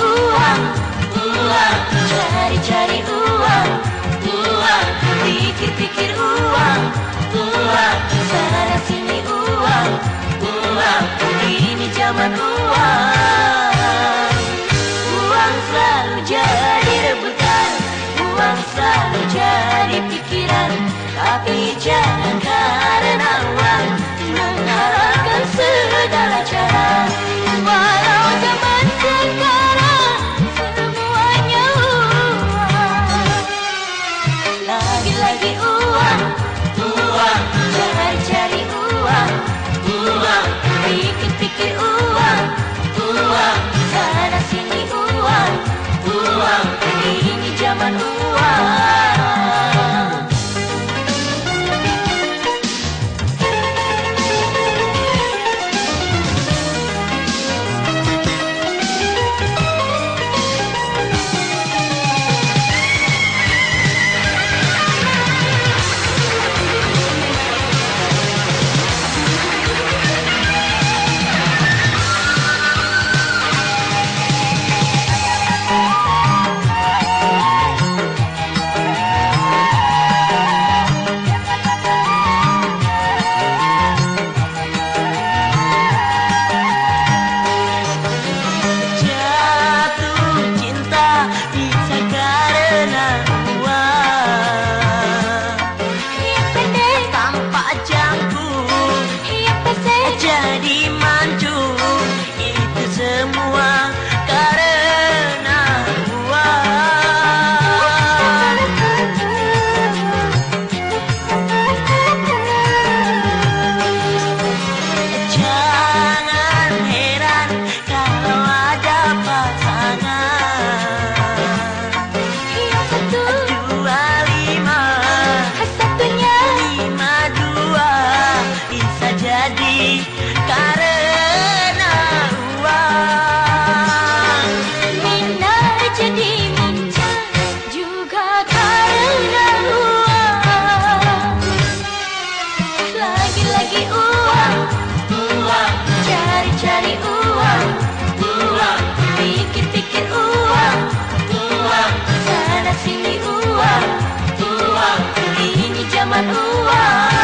Uang Uang Cari-cari uang Uang Pikir-pikir uang Uang Sana sini uang Uang Ini zaman uang. Uang selalu jadi rebutan Uang selalu jadi pikiran Tapi jangan Ini zaman uang Cari-cari uang. Uang Pikir-pikir uang. Uang Sana sini uang. Uang Ini zaman uang